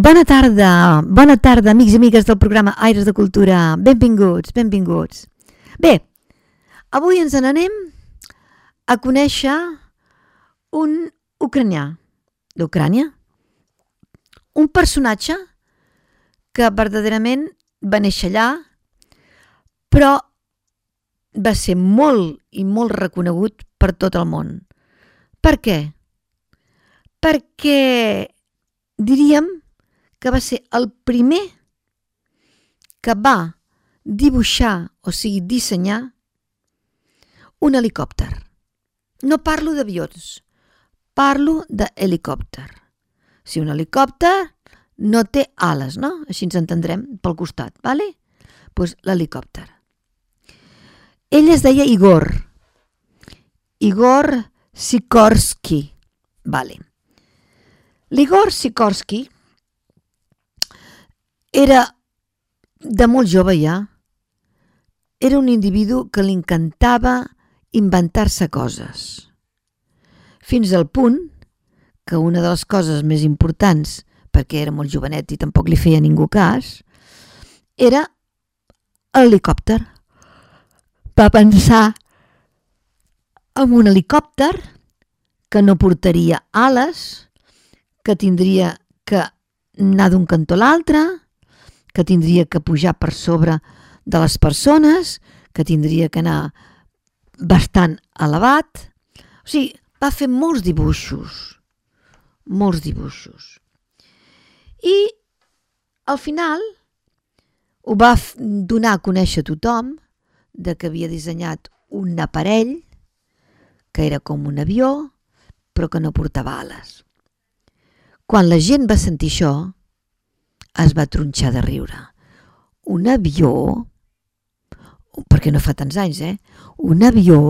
Bona tarda, bona tarda, amics i amigues del programa Aires de Cultura. Benvinguts, benvinguts. Bé, avui ens n'anem a conèixer un ucranià d'Ucrània, un personatge que verdaderament va néixer allà, però va ser molt i molt reconegut per tot el món. Per què? Perquè diríem que va ser el primer que va dibuixar, o sigui, dissenyar un helicòpter. No parlo d'avions, parlo d'helicòpter. Si un helicòpter no té ales, no? Així ens entendrem pel costat, vale? Doncs pues l'helicòpter. Ell es deia Igor. Igor Sikorsky. Vale. L'Igor Sikorsky era de molt jove ja. Era un individu que li encantava inventar-se coses. Fins al punt que una de les coses més importants, perquè era molt jovenet i tampoc li feia ningú cas, era l'helicòpter. Va pensar en un helicòpter que no portaria ales, que tindria que anar d'un cantó a l'altre, que tindria que pujar per sobre de les persones, que tindria que anar bastant elevat. O sigui, va fer molts dibuixos, molts dibuixos. I al final ho va donar a conèixer a tothom de que havia dissenyat un aparell que era com un avió, però que no portava ales. Quan la gent va sentir això, es va tronxar de riure. Un avió, perquè no fa tants anys, eh? Un avió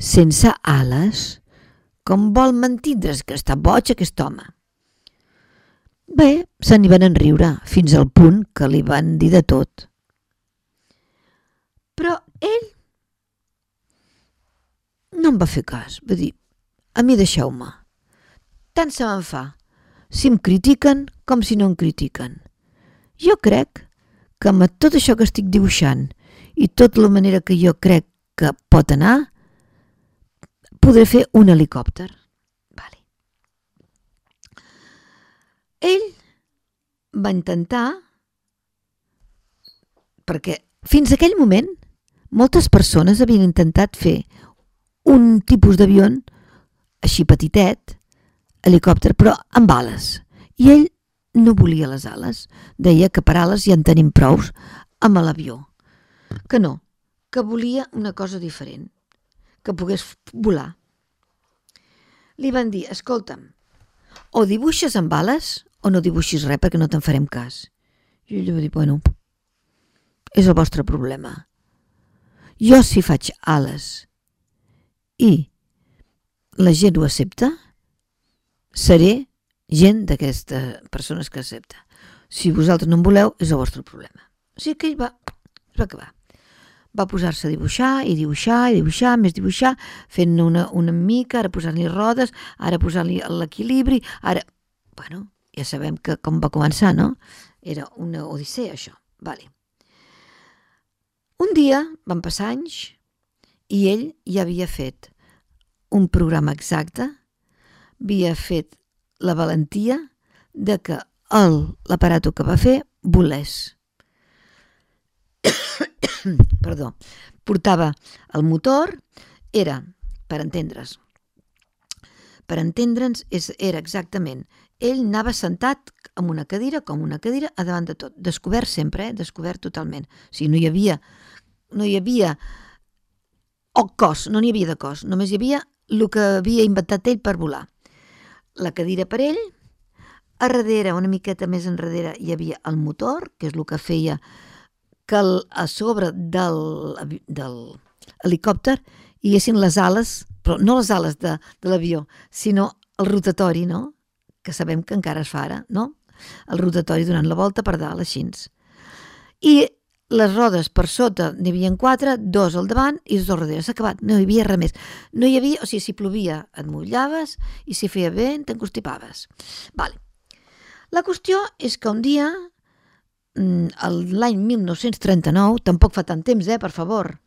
sense ales, com vol mentindre's que està boig aquest home? Bé, se n'hi van enriure fins al punt que li van dir de tot. Però ell no em va fer cas, va dir, a mi deixeu-me. Tant se me'n fa, si em critiquen com si no em critiquen. Jo crec que amb tot això que estic dibuixant i tota la manera que jo crec que pot anar, podré fer un helicòpter. Vale. Ell va intentar, perquè fins aquell moment moltes persones havien intentat fer un tipus d'avió així petitet, helicòpter, però amb ales. I ell no volia les ales. Deia que per ales ja en tenim prous amb l'avió. Que no, que volia una cosa diferent, que pogués volar. Li van dir, escolta'm, o dibuixes amb ales o no dibuixis res perquè no te'n farem cas. I ell va dir, bueno, és el vostre problema. Jo si faig ales i la gent ho accepta, seré gent d'aquestes persones que accepta. Si vosaltres no en voleu, és el vostre problema. O sigui que ell va, es va acabar. Va posar-se a dibuixar i dibuixar i dibuixar, més dibuixar, fent una, una mica, ara posant-li rodes, ara posant-li l'equilibri, ara... Bueno, ja sabem que com va començar, no? Era una odissea, això. Vale. Un dia, van passar anys, i ell ja havia fet un programa exacte, havia fet la valentia de que l'aparato que va fer volés. Perdó. Portava el motor, era, per entendre's, per entendre'ns, era exactament, ell anava sentat amb una cadira, com una cadira, a davant de tot, descobert sempre, eh? descobert totalment. O sigui, no hi havia, no hi havia el cos, no n'hi havia de cos, només hi havia el que havia inventat ell per volar. La cadira per ell, a darrere, una miqueta més enrere, hi havia el motor, que és el que feia que el, a sobre del, del helicòpter hi haguessin les ales, però no les ales de, de l'avió, sinó el rotatori, no? que sabem que encara es fa ara, no? El rotatori donant la volta per dalt, així. I les rodes per sota n'hi havia quatre, dos al davant i dos al darrere. S'ha acabat, no hi havia res més. No hi havia, o sigui, si plovia et mullaves i si feia vent t'encostipaves. Vale. La qüestió és que un dia, mm, l'any 1939, tampoc fa tant temps, eh, per favor,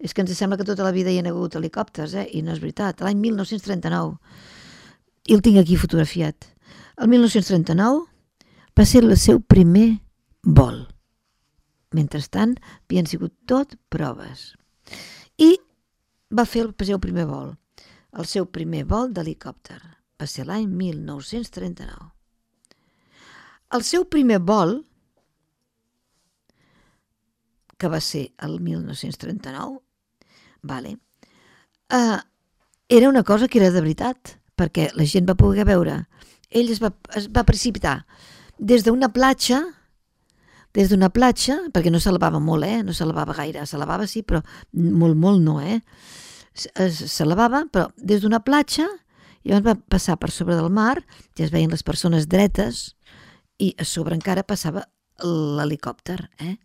és que ens sembla que tota la vida hi ha hagut helicòpters, eh, i no és veritat, l'any 1939, i el tinc aquí fotografiat, el 1939 va ser el seu primer vol Mentrestant, havien sigut tot proves. I va fer el seu primer vol, el seu primer vol d'helicòpter. Va ser l'any 1939. El seu primer vol, que va ser el 1939, vale, uh, era una cosa que era de veritat, perquè la gent va poder veure. Ell es va, es va precipitar des d'una platja des d'una platja, perquè no s'elevava molt, eh? no s'elevava gaire, s'elevava sí, però molt, molt no, eh? S'elevava, però des d'una platja, i llavors va passar per sobre del mar, ja es veien les persones dretes, i a sobre encara passava l'helicòpter, eh?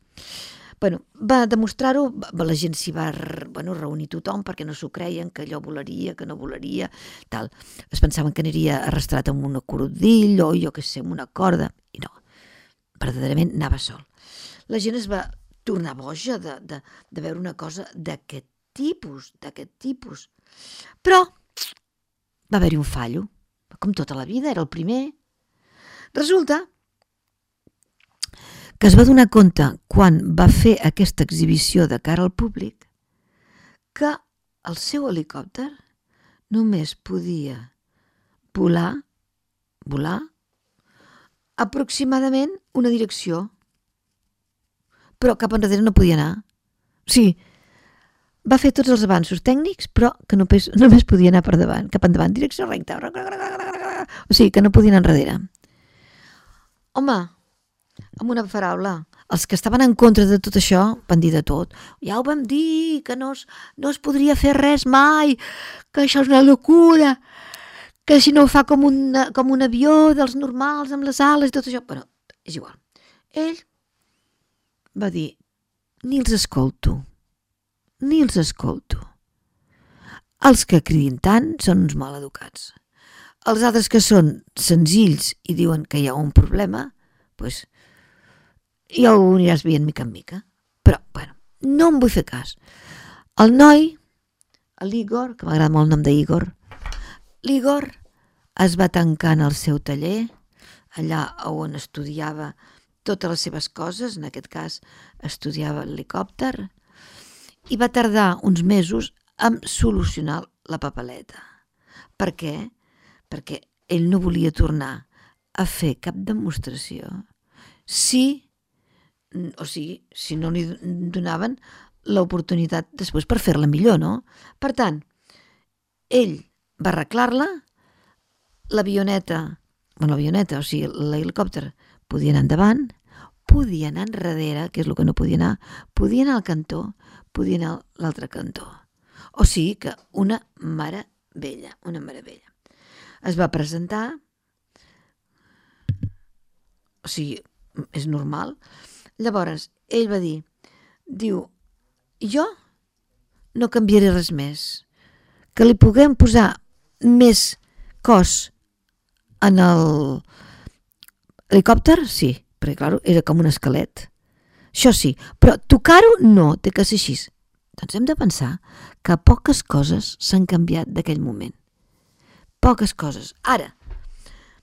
Bueno, va demostrar-ho, la gent s'hi va bueno, reunir tothom perquè no s'ho creien, que allò volaria, que no volaria, tal. Es pensaven que aniria arrastrat amb un corodill o jo que sé, amb una corda, i no verdaderament anava sol. La gent es va tornar boja de, de, de veure una cosa d'aquest tipus, d'aquest tipus. Però va haver-hi un fallo, com tota la vida, era el primer. Resulta que es va donar compte, quan va fer aquesta exhibició de cara al públic, que el seu helicòpter només podia volar, volar aproximadament una direcció, però cap enrere no podia anar. Sí, va fer tots els avanços tècnics, però que només, només podia anar per davant, cap endavant, direcció recta. O sigui, que no podia anar enrere. Home, amb una paraula, els que estaven en contra de tot això van dir de tot. Ja ho vam dir, que no es, no es podria fer res mai, que això és una locura, que si no ho fa com un, com un avió dels normals, amb les ales i tot això, però és igual. Ell va dir, ni els escolto, ni els escolto. Els que cridin tant són uns mal educats. Els altres que són senzills i diuen que hi ha un problema, doncs ja ho aniràs veient mica en mica. Però, bueno, no em vull fer cas. El noi, l'Igor, que m'agrada molt el nom d'Igor, l'Igor es va tancar en el seu taller, allà on estudiava totes les seves coses, en aquest cas estudiava l'helicòpter, i va tardar uns mesos en solucionar la papeleta. Per què? Perquè ell no volia tornar a fer cap demostració si, o sigui, si no li donaven l'oportunitat després per fer-la millor, no? Per tant, ell va arreglar-la l'avioneta, bueno, l'avioneta, o sigui, l'helicòpter, podia anar endavant, podia anar enrere, que és el que no podia anar, podia anar al cantó, podia anar l'altre cantó. O sigui que una meravella, una meravella. Es va presentar, o sigui, és normal. Llavors, ell va dir, diu, jo no canviaré res més. Que li puguem posar més cos en el helicòpter, sí, perquè, clar, era com un esquelet. Això sí, però tocar-ho no, té que ser així. Doncs hem de pensar que poques coses s'han canviat d'aquell moment. Poques coses. Ara,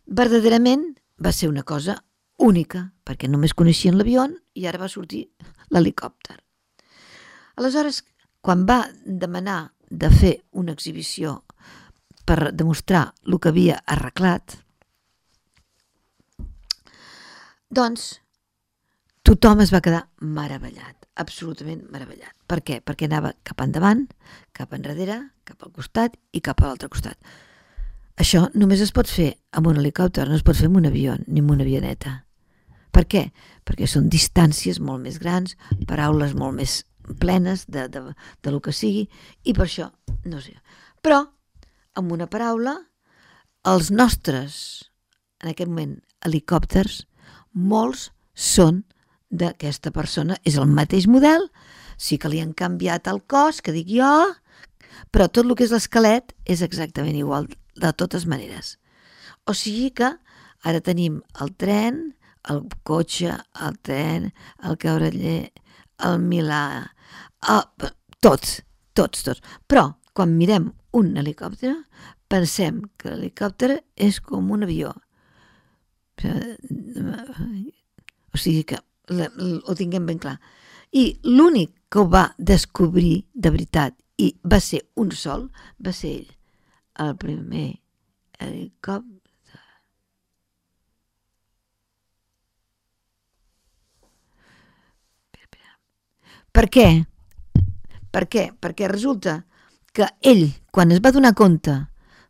verdaderament va ser una cosa única, perquè només coneixien l'avió i ara va sortir l'helicòpter. Aleshores, quan va demanar de fer una exhibició per demostrar el que havia arreglat, doncs tothom es va quedar meravellat. absolutament meravellat. Per què? Perquè anava cap endavant, cap enrere, cap al costat i cap a l'altre costat. Això només es pot fer amb un helicòpter, no es pot fer amb un avió ni amb una avioneta. Per què? Perquè són distàncies molt més grans, paraules molt més plenes de, de, de lo que sigui, i per això, no sé. Però, amb una paraula, els nostres, en aquest moment, helicòpters, molts són d'aquesta persona. És el mateix model, sí que li han canviat el cos, que dic jo, però tot el que és l'esquelet és exactament igual, de totes maneres. O sigui que ara tenim el tren, el cotxe, el tren, el caureller, el milà, el... tots, tots, tots. Però quan mirem un helicòpter, pensem que l'helicòpter és com un avió. O sigui que ho tinguem ben clar. I l'únic que ho va descobrir de veritat i va ser un sol, va ser ell, el primer helicòpter. Per què? Per què? Perquè resulta que ell, quan es va donar compte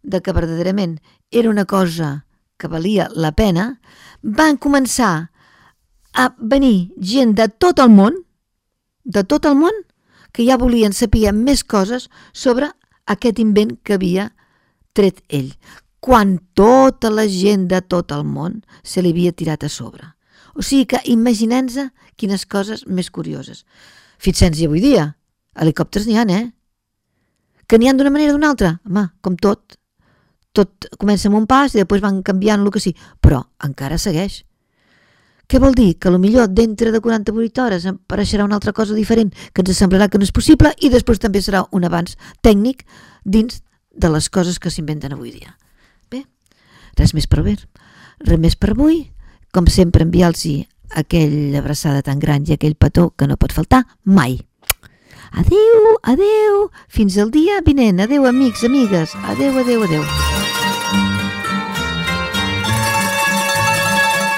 de que verdaderament era una cosa que valia la pena, van començar a venir gent de tot el món, de tot el món, que ja volien saber més coses sobre aquest invent que havia tret ell, quan tota la gent de tot el món se li havia tirat a sobre. O sigui que imaginem-nos quines coses més curioses. Fixem-nos avui dia, helicòpters n'hi ha, eh? Que n'hi ha d'una manera o d'una altra, home, com tot. Tot comença amb un pas i després van canviant el que sí, però encara segueix. Què vol dir? Que millor dintre de 48 hores apareixerà una altra cosa diferent que ens semblarà que no és possible i després també serà un avanç tècnic dins de les coses que s'inventen avui dia. Bé, res més per ver. Res més per avui. Com sempre, enviar-los aquella abraçada tan gran i aquell petó que no pot faltar mai. Adeu, adeu, fins al dia vinent. Adeu, amics, amigues. Adeu, adeu, adeu.